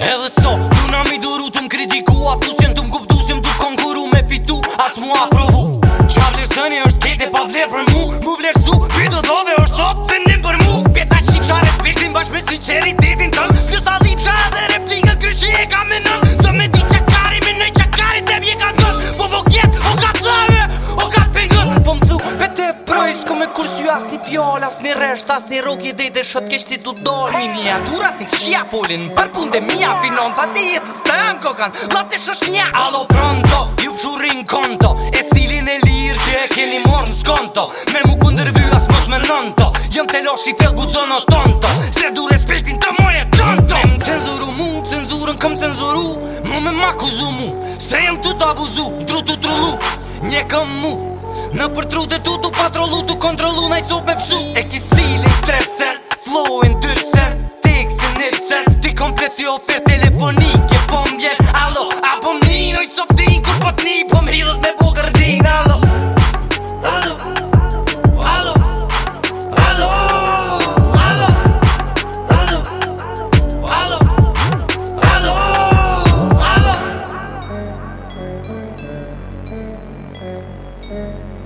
Edhe so, du na mi duru të m'kritiku Afusjen të m'kuptu që m'du konkuru me fitu As mu afrohu Qa vlerësëni është kete pa vlerë për mu Mu vlerësu, pido dove është top kur sy as një fjall, as një resht, as një rogi dhe i dhe shët kështi du dolë Miniaturat i këshia folin, për punde mija, finon fa jetës të në kokan, lafte shësh mija Alo pronto, ju pëshurin konto, e stilin e lirë që e keni morë në skonto Me mu kunder vy as mos me nënto jëm të losh i fel buzono tonto Se du respektin të moje tonto Me më cenzuru mu, cenzurën këm cenzuru, mu me makuzu mu Se jëm të të abuzu, tru tru tru lu, këm mu Në për tu tu patrolu tu si ofert telefonike Po mbjen, alo, a po mnin Oj coftin, kur po t'ni, po mhidhët me bugërdin Alo, allo Allo, allo, allo, allo Allo, alo, alo, alo,